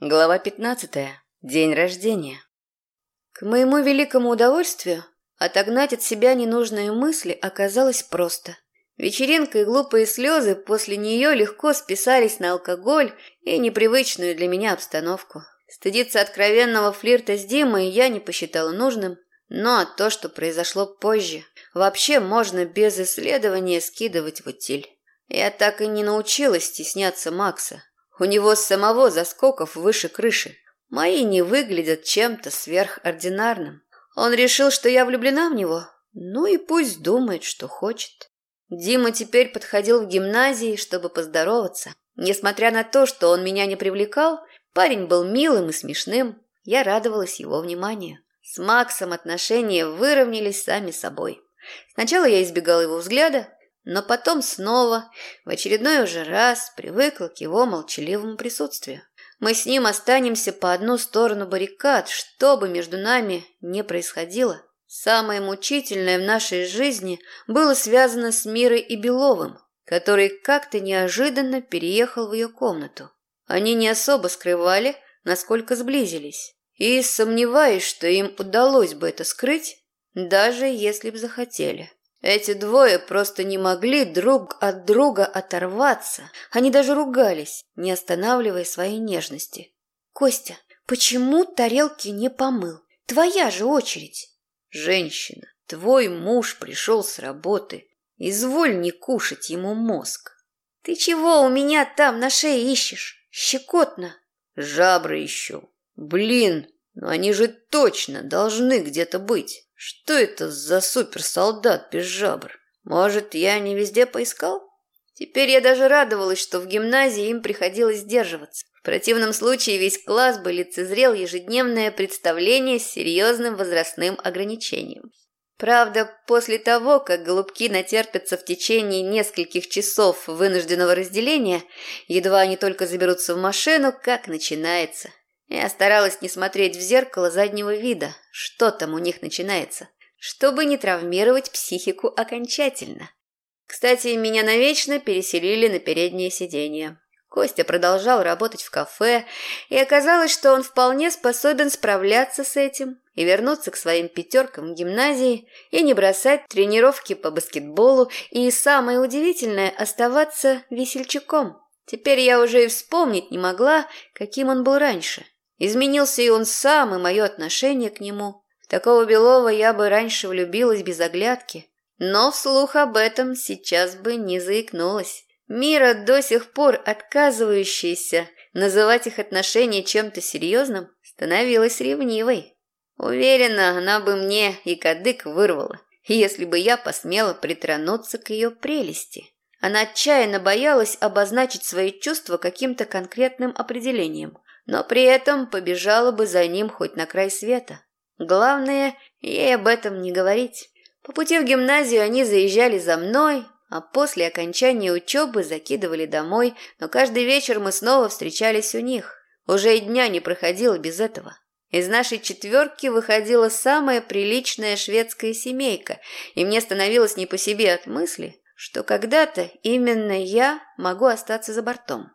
Глава 15. День рождения. К моему великому удовольствию отогнать от себя ненужные мысли оказалось просто. Вечеринка и глупые слезы после нее легко списались на алкоголь и непривычную для меня обстановку. Стыдиться откровенного флирта с Димой я не посчитала нужным, но то, что произошло позже, вообще можно без исследования скидывать в утиль. Я так и не научилась стесняться Макса, у него самого заскоков выше крыши. Мои не выглядят чем-то сверхординарным. Он решил, что я влюблена в него. Ну и пусть думает, что хочет. Дима теперь подходил в гимназии, чтобы поздороваться. Несмотря на то, что он меня не привлекал, парень был милым и смешным. Я радовалась его вниманию. С Максом отношения выровнялись сами собой. Сначала я избегала его взгляда, но потом снова, в очередной уже раз, привыкла к его молчаливому присутствию. Мы с ним останемся по одну сторону баррикад, что бы между нами не происходило. Самое мучительное в нашей жизни было связано с Мирой и Беловым, который как-то неожиданно переехал в ее комнату. Они не особо скрывали, насколько сблизились, и сомневаюсь, что им удалось бы это скрыть, даже если бы захотели. Эти двое просто не могли друг от друга оторваться. Они даже ругались, не останавливая своей нежности. «Костя, почему тарелки не помыл? Твоя же очередь!» «Женщина, твой муж пришел с работы. Изволь не кушать ему мозг». «Ты чего у меня там на шее ищешь? Щекотно!» «Жабры ищу. Блин, но они же точно должны где-то быть». Что это за суперсолдат без жабр? Может, я не везде поискал? Теперь я даже радовалась, что в гимназии им приходилось сдерживаться. В противном случае весь класс бы лицезрел ежедневное представление с серьезным возрастным ограничением. Правда, после того, как голубки натерпятся в течение нескольких часов вынужденного разделения, едва они только заберутся в машину, как начинается. Я старалась не смотреть в зеркало заднего вида, что там у них начинается, чтобы не травмировать психику окончательно. Кстати, меня навечно переселили на переднее сиденье. Костя продолжал работать в кафе, и оказалось, что он вполне способен справляться с этим и вернуться к своим пятеркам в гимназии и не бросать тренировки по баскетболу и, самое удивительное, оставаться весельчаком. Теперь я уже и вспомнить не могла, каким он был раньше. Изменился и он сам, и мое отношение к нему. В такого Белова я бы раньше влюбилась без оглядки. Но вслух об этом сейчас бы не заикнулась. Мира, до сих пор отказывающаяся называть их отношения чем-то серьезным, становилась ревнивой. Уверена, она бы мне и кадык вырвала, если бы я посмела притронуться к ее прелести. Она отчаянно боялась обозначить свои чувства каким-то конкретным определением – но при этом побежала бы за ним хоть на край света. Главное, ей об этом не говорить. По пути в гимназию они заезжали за мной, а после окончания учебы закидывали домой, но каждый вечер мы снова встречались у них. Уже и дня не проходило без этого. Из нашей четверки выходила самая приличная шведская семейка, и мне становилось не по себе от мысли, что когда-то именно я могу остаться за бортом.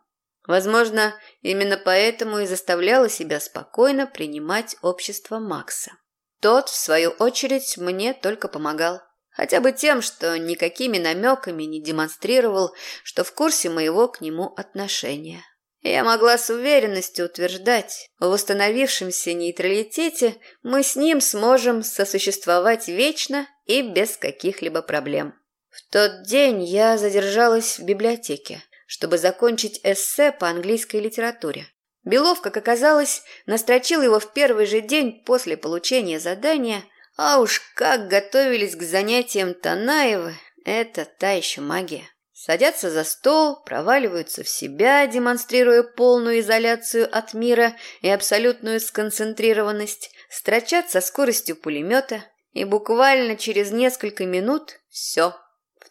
Возможно, именно поэтому и заставляла себя спокойно принимать общество Макса. Тот, в свою очередь, мне только помогал. Хотя бы тем, что никакими намеками не демонстрировал, что в курсе моего к нему отношения. Я могла с уверенностью утверждать, в установившемся нейтралитете мы с ним сможем сосуществовать вечно и без каких-либо проблем. В тот день я задержалась в библиотеке чтобы закончить эссе по английской литературе. Белов, как оказалось, настрочил его в первый же день после получения задания, а уж как готовились к занятиям Танаева, это та еще магия. Садятся за стол, проваливаются в себя, демонстрируя полную изоляцию от мира и абсолютную сконцентрированность, строчат со скоростью пулемета, и буквально через несколько минут все –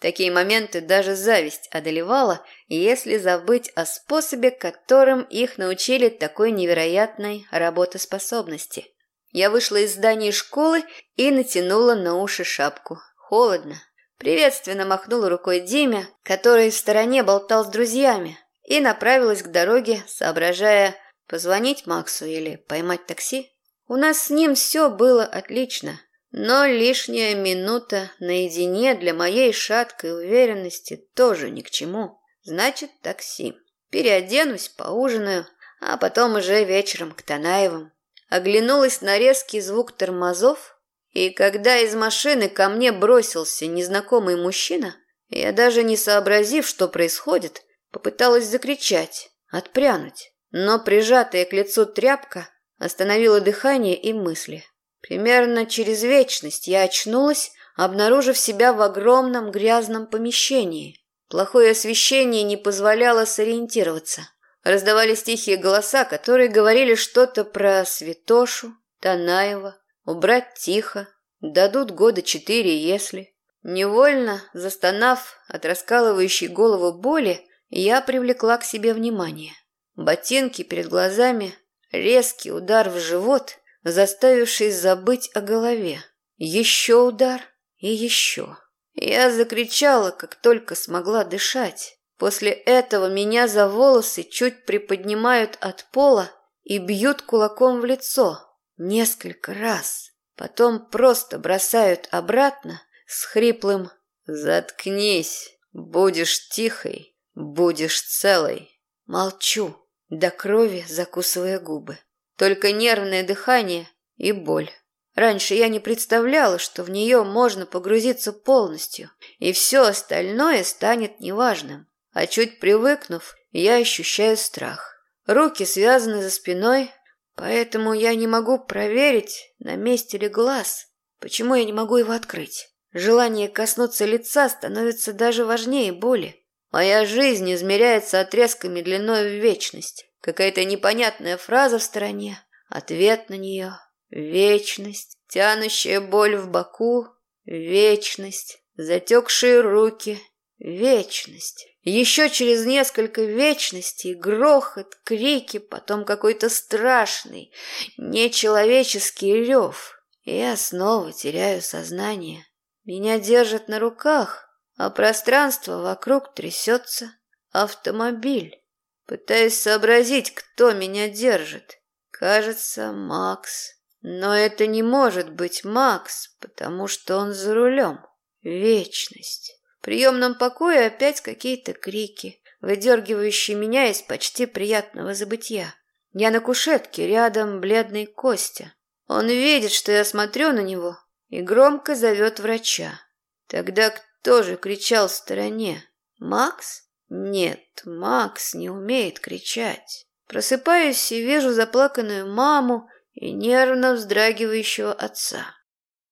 такие моменты даже зависть одолевала, если забыть о способе, которым их научили такой невероятной работоспособности. Я вышла из здания школы и натянула на уши шапку. Холодно. Приветственно махнула рукой Диме, который в стороне болтал с друзьями, и направилась к дороге, соображая, Позвонить Максу или поймать такси? У нас с ним все было отлично, но лишняя минута наедине для моей шаткой уверенности тоже ни к чему. Значит, такси. Переоденусь, поужинаю, а потом уже вечером к Танаевым. Оглянулась на резкий звук тормозов, и когда из машины ко мне бросился незнакомый мужчина, я даже не сообразив, что происходит, попыталась закричать, отпрянуть, но прижатая к лицу тряпка остановила дыхание и мысли. Примерно через вечность я очнулась, обнаружив себя в огромном грязном помещении. Плохое освещение не позволяло сориентироваться. Раздавались тихие голоса, которые говорили что-то про Святошу, Танаева, убрать тихо, дадут года четыре, если. Невольно, застонав от раскалывающей голову боли, я привлекла к себе внимание. Ботинки перед глазами, резкий удар в живот, заставивший забыть о голове. Еще удар и еще. Я закричала, как только смогла дышать. После этого меня за волосы чуть приподнимают от пола и бьют кулаком в лицо. Несколько раз. Потом просто бросают обратно с хриплым «Заткнись, будешь тихой, будешь целой». Молчу, до крови закусывая губы. Только нервное дыхание и боль. Раньше я не представляла, что в нее можно погрузиться полностью, и все остальное станет неважным. А чуть привыкнув, я ощущаю страх. Руки связаны за спиной, поэтому я не могу проверить, на месте ли глаз. Почему я не могу его открыть? Желание коснуться лица становится даже важнее боли. Моя жизнь измеряется отрезками длиной в вечность. Какая-то непонятная фраза в стороне, ответ на нее. Вечность, тянущая боль в боку, вечность, затекшие руки, вечность. Еще через несколько вечностей грохот, крики, потом какой-то страшный, нечеловеческий рев. И я снова теряю сознание. Меня держат на руках, а пространство вокруг трясется. Автомобиль. Пытаюсь сообразить, кто меня держит. Кажется, Макс. Но это не может быть Макс, потому что он за рулем. Вечность. В приемном покое опять какие-то крики, выдергивающие меня из почти приятного забытья. Я на кушетке, рядом бледный Костя. Он видит, что я смотрю на него, и громко зовет врача. Тогда кто же кричал в стороне? Макс? Нет, Макс не умеет кричать. Просыпаюсь и вижу заплаканную маму и нервно вздрагивающего отца.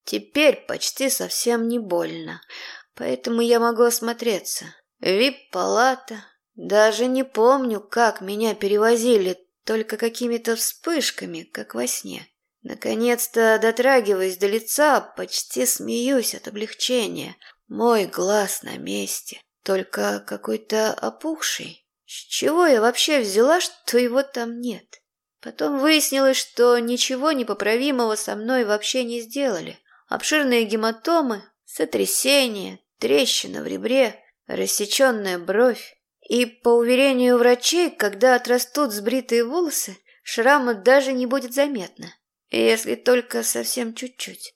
Теперь почти совсем не больно, поэтому я могу осмотреться. Вип-палата. Даже не помню, как меня перевозили, только какими-то вспышками, как во сне. Наконец-то, дотрагиваясь до лица, почти смеюсь от облегчения. Мой глаз на месте, только какой-то опухший. С чего я вообще взяла, что его там нет? Потом выяснилось, что ничего непоправимого со мной вообще не сделали. Обширные гематомы, сотрясение, трещина в ребре, рассеченная бровь. И, по уверению врачей, когда отрастут сбритые волосы, шрама даже не будет заметно, если только совсем чуть-чуть.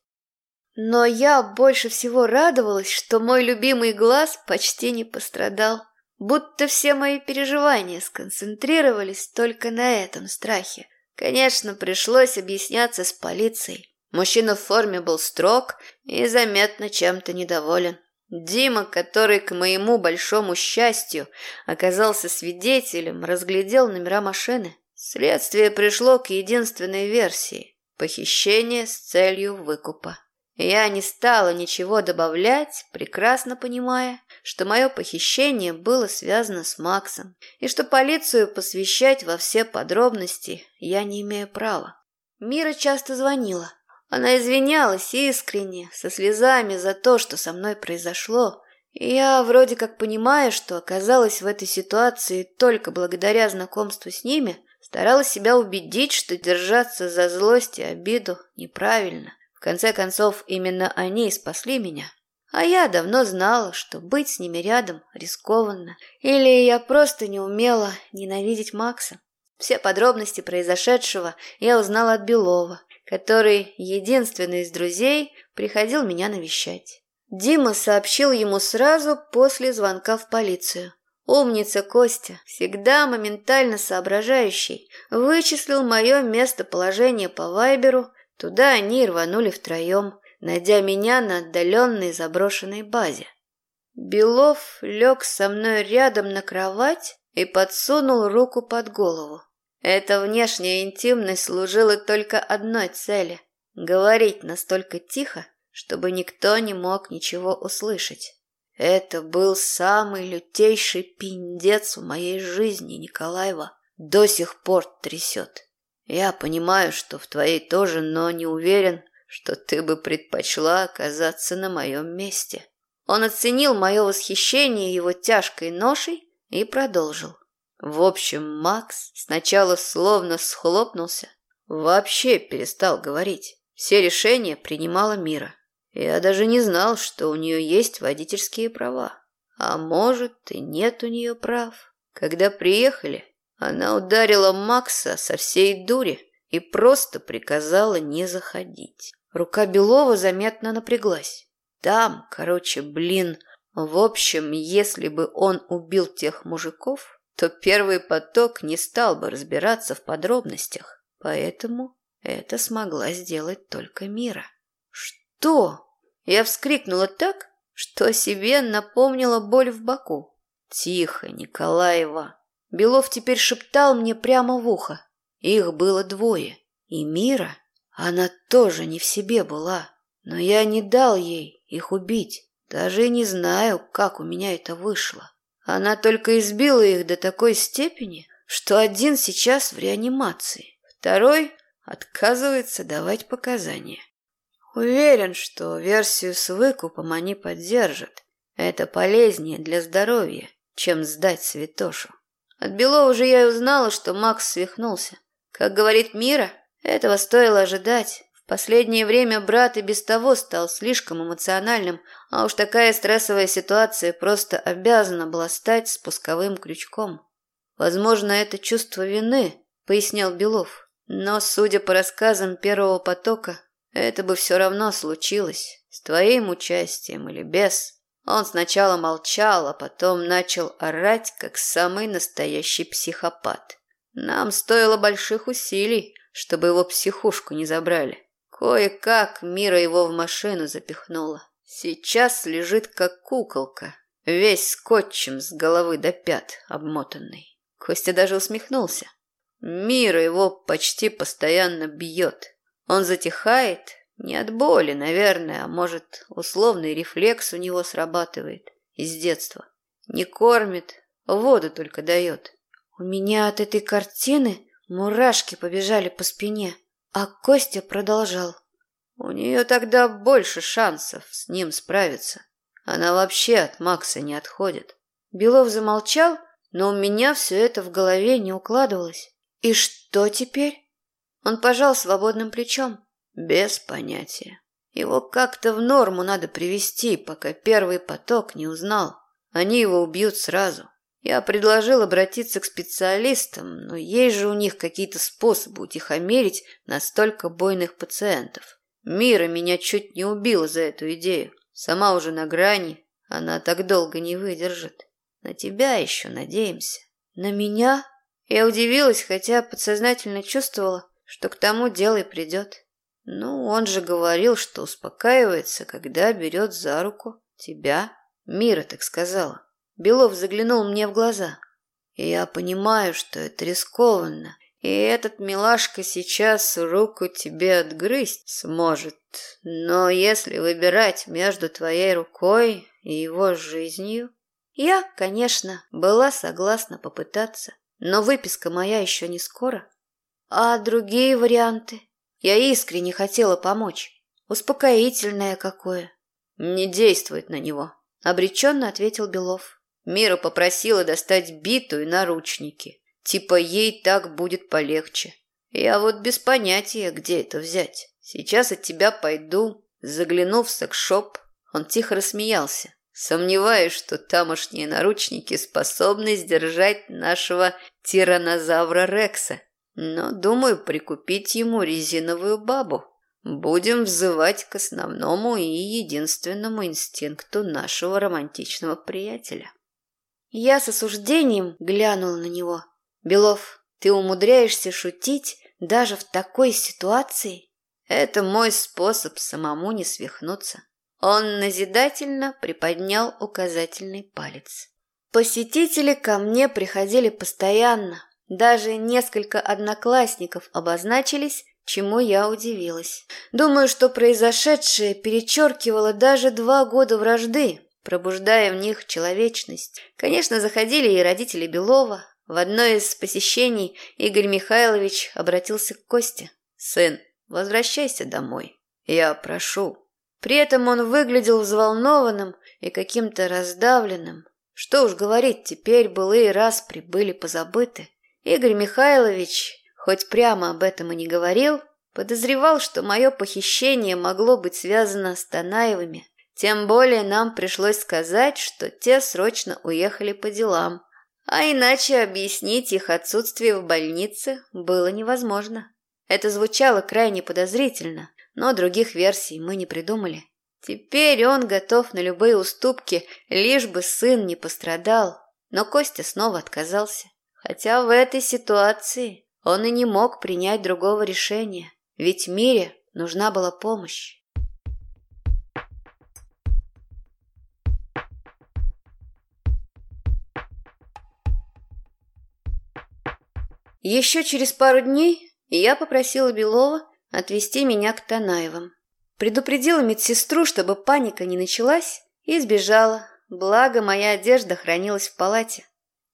Но я больше всего радовалась, что мой любимый глаз почти не пострадал. Будто все мои переживания сконцентрировались только на этом страхе. Конечно, пришлось объясняться с полицией. Мужчина в форме был строг и заметно чем-то недоволен. Дима, который, к моему большому счастью, оказался свидетелем, разглядел номера машины. Следствие пришло к единственной версии – похищение с целью выкупа. Я не стала ничего добавлять, прекрасно понимая, что мое похищение было связано с Максом, и что полицию посвящать во все подробности я не имею права. Мира часто звонила. Она извинялась искренне, со слезами за то, что со мной произошло, и я вроде как понимая, что оказалась в этой ситуации только благодаря знакомству с ними, старалась себя убедить, что держаться за злость и обиду неправильно – конце концов, именно они и спасли меня. А я давно знала, что быть с ними рядом рискованно. Или я просто не умела ненавидеть Макса. Все подробности произошедшего я узнала от Белова, который, единственный из друзей, приходил меня навещать. Дима сообщил ему сразу после звонка в полицию. Умница Костя, всегда моментально соображающий, вычислил мое местоположение по Вайберу, туда они рванули втроем, найдя меня на отдаленной заброшенной базе. Белов лег со мной рядом на кровать и подсунул руку под голову. Эта внешняя интимность служила только одной цели — говорить настолько тихо, чтобы никто не мог ничего услышать. Это был самый лютейший пиндец в моей жизни, Николаева. До сих пор трясет. Я понимаю, что в твоей тоже, но не уверен, что ты бы предпочла оказаться на моем месте. Он оценил мое восхищение его тяжкой ношей и продолжил. В общем, Макс сначала словно схлопнулся, вообще перестал говорить. Все решения принимала Мира. Я даже не знал, что у нее есть водительские права. А может, и нет у нее прав. Когда приехали, она ударила Макса со всей дури и просто приказала не заходить. Рука Белова заметно напряглась. Там, короче, блин, в общем, если бы он убил тех мужиков, то первый поток не стал бы разбираться в подробностях. Поэтому это смогла сделать только Мира. Что? Я вскрикнула так, что себе напомнила боль в боку. «Тихо, Николаева!» Белов теперь шептал мне прямо в ухо. Их было двое. И Мира, она тоже не в себе была. Но я не дал ей их убить. Даже не знаю, как у меня это вышло. Она только избила их до такой степени, что один сейчас в реанимации, второй отказывается давать показания. Уверен, что версию с выкупом они поддержат. Это полезнее для здоровья, чем сдать святошу. От Белова уже я и узнала, что Макс свихнулся. Как говорит Мира, этого стоило ожидать. В последнее время брат и без того стал слишком эмоциональным, а уж такая стрессовая ситуация просто обязана была стать спусковым крючком. Возможно, это чувство вины, пояснял Белов. Но, судя по рассказам первого потока, это бы все равно случилось, с твоим участием или без. Он сначала молчал, а потом начал орать, как самый настоящий психопат. Нам стоило больших усилий, чтобы его психушку не забрали. Кое-как Мира его в машину запихнула. Сейчас лежит как куколка, весь скотчем с головы до пят обмотанный. Костя даже усмехнулся. Мира его почти постоянно бьет. Он затихает, не от боли, наверное, а может, условный рефлекс у него срабатывает из детства. Не кормит, воду только дает. У меня от этой картины мурашки побежали по спине, а Костя продолжал. У нее тогда больше шансов с ним справиться. Она вообще от Макса не отходит. Белов замолчал, но у меня все это в голове не укладывалось. И что теперь? Он пожал свободным плечом. Без понятия. Его как-то в норму надо привести, пока первый поток не узнал. Они его убьют сразу. Я предложил обратиться к специалистам, но есть же у них какие-то способы утихомирить настолько бойных пациентов. Мира меня чуть не убила за эту идею. Сама уже на грани, она так долго не выдержит. На тебя еще надеемся. На меня? Я удивилась, хотя подсознательно чувствовала, что к тому дело и придет. Ну, он же говорил, что успокаивается, когда берет за руку тебя. Мира так сказала. Белов заглянул мне в глаза. И я понимаю, что это рискованно. И этот милашка сейчас руку тебе отгрызть сможет. Но если выбирать между твоей рукой и его жизнью... Я, конечно, была согласна попытаться. Но выписка моя еще не скоро. А другие варианты? Я искренне хотела помочь. Успокоительное какое. Не действует на него, обреченно ответил Белов. Мира попросила достать биту и наручники. Типа ей так будет полегче. Я вот без понятия, где это взять. Сейчас от тебя пойду. Загляну в секшоп. Он тихо рассмеялся. Сомневаюсь, что тамошние наручники способны сдержать нашего тиранозавра Рекса. Но, думаю, прикупить ему резиновую бабу. Будем взывать к основному и единственному инстинкту нашего романтичного приятеля. Я с осуждением глянула на него. Белов, ты умудряешься шутить даже в такой ситуации? Это мой способ самому не свихнуться. Он назидательно приподнял указательный палец. Посетители ко мне приходили постоянно. Даже несколько одноклассников обозначились, чему я удивилась. Думаю, что произошедшее перечеркивало даже два года вражды, пробуждая в них человечность. Конечно, заходили и родители Белова. В одно из посещений Игорь Михайлович обратился к Косте. «Сын, возвращайся домой. Я прошу, при этом он выглядел взволнованным и каким-то раздавленным. Что уж говорить, теперь былые раз прибыли позабыты. Игорь Михайлович, хоть прямо об этом и не говорил, подозревал, что мое похищение могло быть связано с Танаевыми. Тем более нам пришлось сказать, что те срочно уехали по делам, а иначе объяснить их отсутствие в больнице было невозможно. Это звучало крайне подозрительно, но других версий мы не придумали. Теперь он готов на любые уступки, лишь бы сын не пострадал. Но Костя снова отказался. Хотя в этой ситуации он и не мог принять другого решения, ведь Мире нужна была помощь. Еще через пару дней я попросила Белова отвезти меня к Танаевым. Предупредила медсестру, чтобы паника не началась, и сбежала, благо моя одежда хранилась в палате.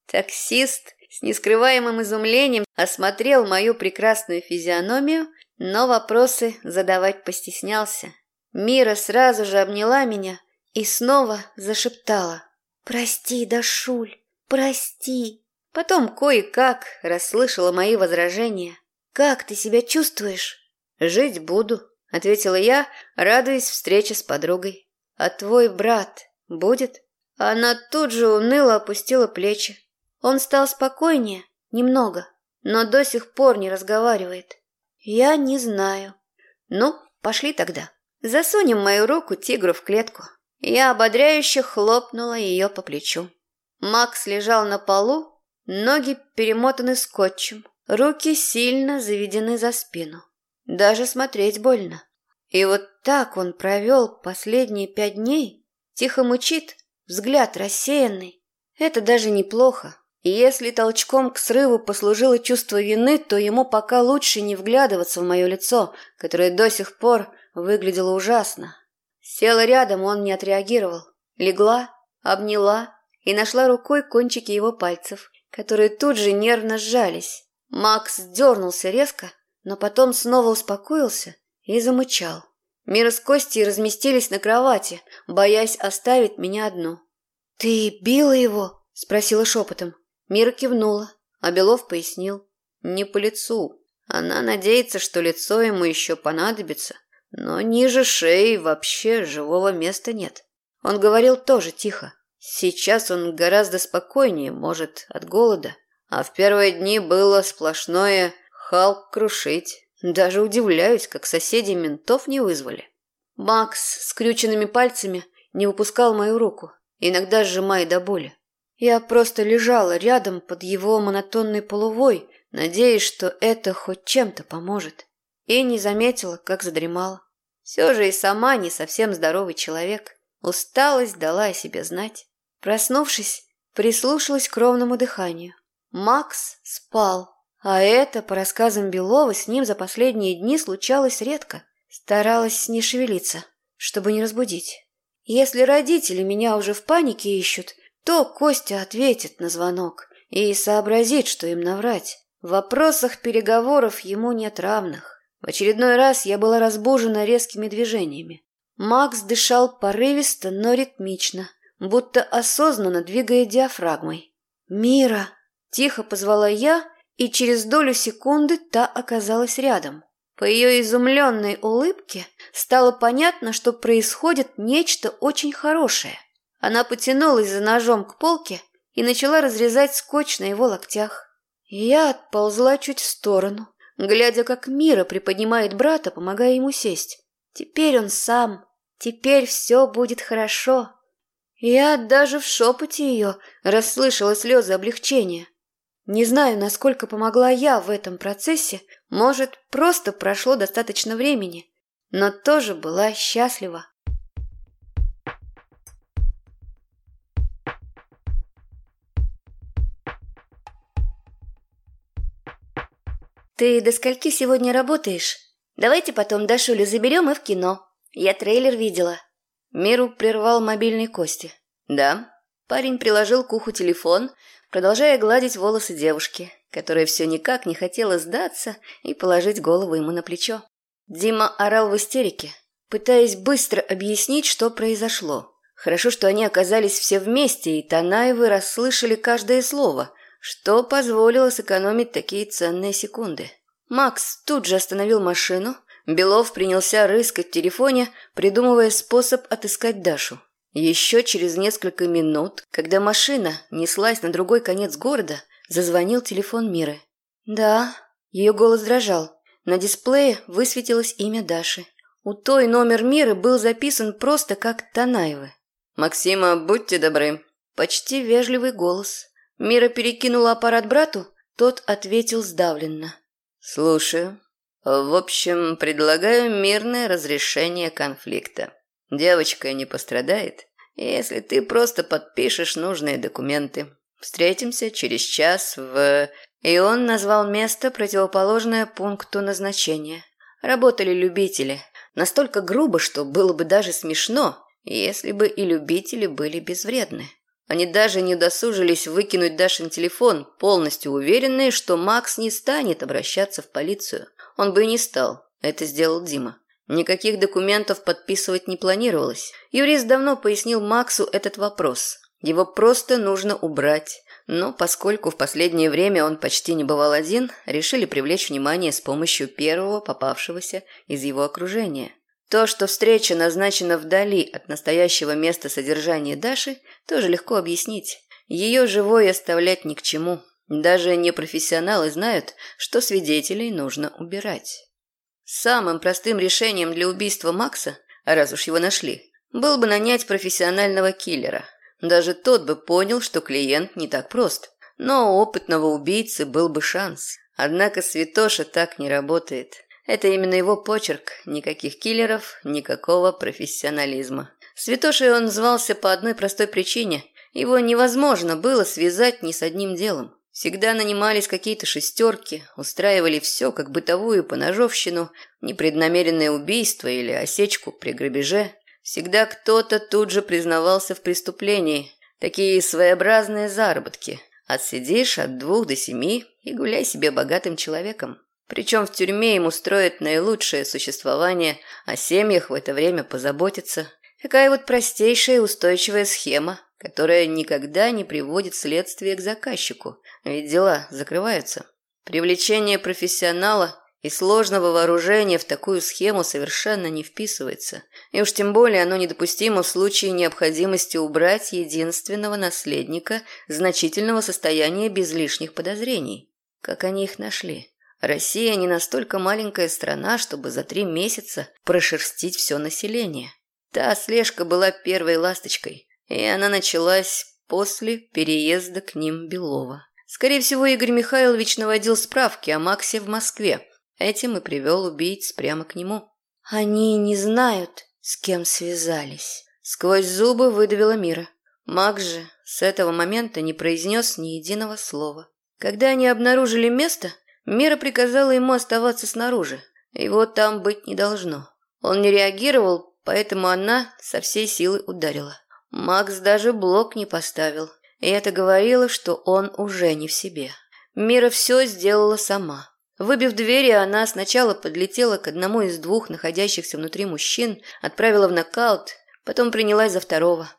Таксист с нескрываемым изумлением осмотрел мою прекрасную физиономию, но вопросы задавать постеснялся. Мира сразу же обняла меня и снова зашептала. «Прости, Дашуль, прости!» Потом кое-как расслышала мои возражения. «Как ты себя чувствуешь?» «Жить буду», — ответила я, радуясь встрече с подругой. «А твой брат будет?» Она тут же уныло опустила плечи. Он стал спокойнее, немного, но до сих пор не разговаривает. Я не знаю. Ну, пошли тогда. Засунем мою руку тигру в клетку. Я ободряюще хлопнула ее по плечу. Макс лежал на полу, ноги перемотаны скотчем, руки сильно заведены за спину. Даже смотреть больно. И вот так он провел последние пять дней. Тихо мучит, взгляд рассеянный. Это даже неплохо. Если толчком к срыву послужило чувство вины, то ему пока лучше не вглядываться в мое лицо, которое до сих пор выглядело ужасно. Села рядом, он не отреагировал. Легла, обняла и нашла рукой кончики его пальцев, которые тут же нервно сжались. Макс дернулся резко, но потом снова успокоился и замычал. Мира с Костей разместились на кровати, боясь оставить меня одну. «Ты била его?» – спросила шепотом. Мира кивнула, а Белов пояснил. «Не по лицу. Она надеется, что лицо ему еще понадобится, но ниже шеи вообще живого места нет». Он говорил тоже тихо. Сейчас он гораздо спокойнее, может, от голода. А в первые дни было сплошное Халк крушить. Даже удивляюсь, как соседи ментов не вызвали. Макс скрюченными пальцами не выпускал мою руку, иногда сжимая до боли. Я просто лежала рядом под его монотонной полувой, надеясь, что это хоть чем-то поможет. И не заметила, как задремала. Все же и сама не совсем здоровый человек. Усталость дала о себе знать. Проснувшись, прислушалась к ровному дыханию. Макс спал, а это, по рассказам Белова, с ним за последние дни случалось редко. Старалась не шевелиться, чтобы не разбудить. Если родители меня уже в панике ищут, то Костя ответит на звонок и сообразит, что им наврать. В вопросах переговоров ему нет равных. В очередной раз я была разбужена резкими движениями. Макс дышал порывисто, но ритмично, будто осознанно двигая диафрагмой. «Мира!» – тихо позвала я и через долю секунды та оказалась рядом. По ее изумленной улыбке стало понятно, что происходит нечто очень хорошее. Она потянулась за ножом к полке и начала разрезать скотч на его локтях. Я отползла чуть в сторону, глядя, как Мира приподнимает брата, помогая ему сесть. Теперь он сам. Теперь все будет хорошо. Я даже в шепоте ее расслышала слезы облегчения. Не знаю, насколько помогла я в этом процессе, может, просто прошло достаточно времени, но тоже была счастлива. «Ты до скольки сегодня работаешь? Давайте потом Дашулю заберем и в кино. Я трейлер видела». Миру прервал мобильный Кости. «Да». Парень приложил к уху телефон, продолжая гладить волосы девушки, которая все никак не хотела сдаться и положить голову ему на плечо. Дима орал в истерике, пытаясь быстро объяснить, что произошло. Хорошо, что они оказались все вместе, и Танаевы расслышали каждое слово, что позволило сэкономить такие ценные секунды. Макс тут же остановил машину. Белов принялся рыскать в телефоне, придумывая способ отыскать Дашу. Еще через несколько минут, когда машина неслась на другой конец города, зазвонил телефон Миры. «Да», ее голос дрожал. На дисплее высветилось имя Даши. У той номер Миры был записан просто как Танаевы. «Максима, будьте добры». Почти вежливый голос. Мира перекинула аппарат брату, тот ответил сдавленно. «Слушаю. В общем, предлагаю мирное разрешение конфликта. Девочка не пострадает, если ты просто подпишешь нужные документы. Встретимся через час в...» И он назвал место, противоположное пункту назначения. Работали любители. Настолько грубо, что было бы даже смешно, если бы и любители были безвредны. Они даже не досужились выкинуть Дашин телефон, полностью уверенные, что Макс не станет обращаться в полицию. Он бы и не стал. Это сделал Дима. Никаких документов подписывать не планировалось. Юрист давно пояснил Максу этот вопрос. Его просто нужно убрать. Но поскольку в последнее время он почти не бывал один, решили привлечь внимание с помощью первого попавшегося из его окружения. То, что встреча назначена вдали от настоящего места содержания Даши, тоже легко объяснить. Ее живой оставлять ни к чему. Даже непрофессионалы знают, что свидетелей нужно убирать. Самым простым решением для убийства Макса, раз уж его нашли, был бы нанять профессионального киллера. Даже тот бы понял, что клиент не так прост. Но у опытного убийцы был бы шанс. Однако Святоша так не работает. Это именно его почерк. Никаких киллеров, никакого профессионализма. Святошей он звался по одной простой причине. Его невозможно было связать ни с одним делом. Всегда нанимались какие-то шестерки, устраивали все, как бытовую поножовщину, непреднамеренное убийство или осечку при грабеже. Всегда кто-то тут же признавался в преступлении. Такие своеобразные заработки. Отсидишь от двух до семи и гуляй себе богатым человеком. Причем в тюрьме ему строят наилучшее существование, о семьях в это время позаботиться. Такая вот простейшая и устойчивая схема, которая никогда не приводит следствие к заказчику, ведь дела закрываются. Привлечение профессионала и сложного вооружения в такую схему совершенно не вписывается, и уж тем более оно недопустимо в случае необходимости убрать единственного наследника значительного состояния без лишних подозрений. Как они их нашли? Россия не настолько маленькая страна, чтобы за три месяца прошерстить все население. Та слежка была первой ласточкой, и она началась после переезда к ним Белова. Скорее всего, Игорь Михайлович наводил справки о Максе в Москве. Этим и привел убийц прямо к нему. «Они не знают, с кем связались», — сквозь зубы выдавила Мира. Макс же с этого момента не произнес ни единого слова. Когда они обнаружили место, Мира приказала ему оставаться снаружи. Его там быть не должно. Он не реагировал, поэтому она со всей силы ударила. Макс даже блок не поставил. И это говорило, что он уже не в себе. Мира все сделала сама. Выбив двери, она сначала подлетела к одному из двух находящихся внутри мужчин, отправила в нокаут, потом принялась за второго.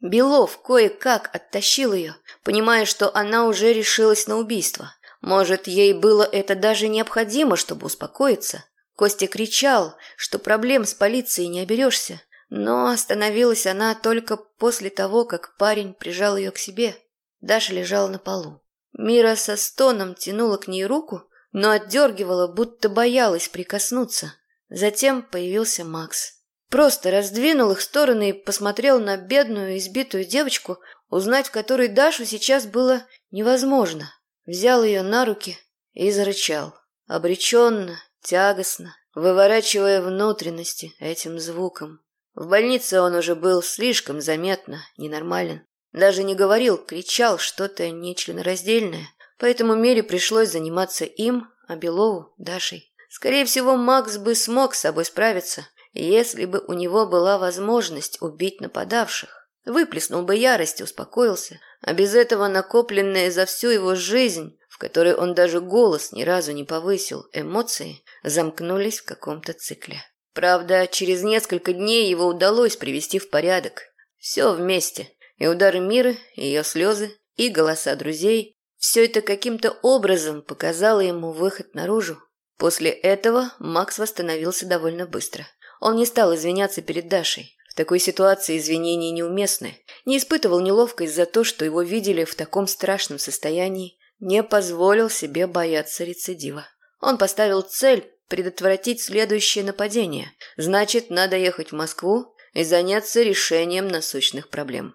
Белов кое-как оттащил ее, понимая, что она уже решилась на убийство. Может, ей было это даже необходимо, чтобы успокоиться. Костя кричал, что проблем с полицией не оберешься. но остановилась она только после того, как парень прижал ее к себе. Даша лежала на полу. Мира со стоном тянула к ней руку, но отдергивала, будто боялась прикоснуться. Затем появился Макс. Просто раздвинул их стороны и посмотрел на бедную избитую девочку, узнать в которой Дашу сейчас было невозможно. Взял ее на руки и зарычал. Обреченно, тягостно, выворачивая внутренности этим звуком. В больнице он уже был слишком заметно ненормален. Даже не говорил, кричал что-то нечленораздельное. Поэтому Мере пришлось заниматься им, а Белову – Дашей. Скорее всего, Макс бы смог с собой справиться, если бы у него была возможность убить нападавших. Выплеснул бы ярость успокоился. А без этого накопленные за всю его жизнь, в которой он даже голос ни разу не повысил, эмоции замкнулись в каком-то цикле. Правда, через несколько дней его удалось привести в порядок. Все вместе. И удары мира, и ее слезы, и голоса друзей. Все это каким-то образом показало ему выход наружу. После этого Макс восстановился довольно быстро. Он не стал извиняться перед Дашей. В такой ситуации извинения неуместны. Не испытывал неловкость за то, что его видели в таком страшном состоянии. Не позволил себе бояться рецидива. Он поставил цель предотвратить следующее нападение. Значит, надо ехать в Москву и заняться решением насущных проблем.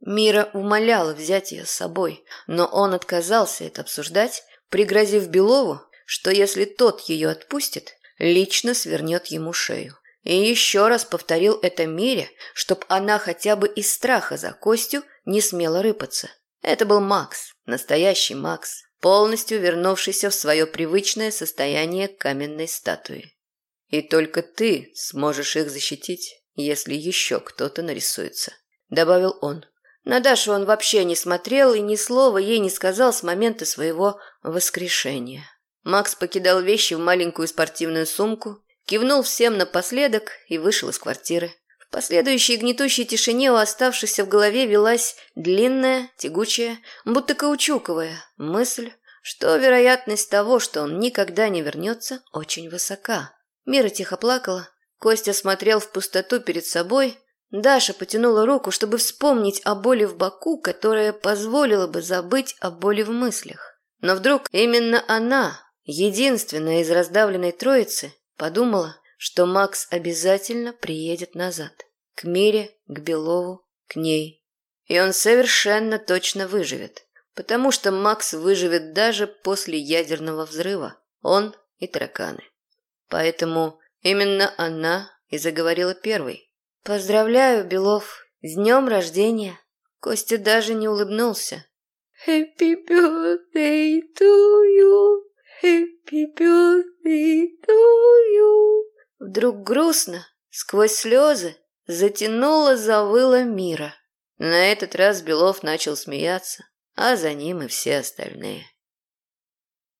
Мира умоляла взять ее с собой, но он отказался это обсуждать, пригрозив Белову, что если тот ее отпустит, лично свернет ему шею. И еще раз повторил это Мире, чтоб она хотя бы из страха за Костю не смела рыпаться. Это был Макс, настоящий Макс, полностью вернувшийся в свое привычное состояние каменной статуи. И только ты сможешь их защитить, если еще кто-то нарисуется, добавил он. На Дашу он вообще не смотрел и ни слова ей не сказал с момента своего воскрешения. Макс покидал вещи в маленькую спортивную сумку Кивнул всем напоследок и вышел из квартиры. В последующей гнетущей тишине у оставшихся в голове велась длинная, тягучая, будто каучуковая мысль, что вероятность того, что он никогда не вернется, очень высока. Мира тихо плакала. Костя смотрел в пустоту перед собой. Даша потянула руку, чтобы вспомнить о боли в боку, которая позволила бы забыть о боли в мыслях. Но вдруг именно она, единственная из раздавленной троицы, Подумала, что Макс обязательно приедет назад. К Мире, к Белову, к ней. И он совершенно точно выживет. Потому что Макс выживет даже после ядерного взрыва. Он и тараканы. Поэтому именно она и заговорила первой. «Поздравляю, Белов, с днем рождения!» Костя даже не улыбнулся. «Happy birthday to you!» Happy birthday to you. Вдруг грустно, сквозь слезы, затянуло, завыло мира. На этот раз Белов начал смеяться, а за ним и все остальные.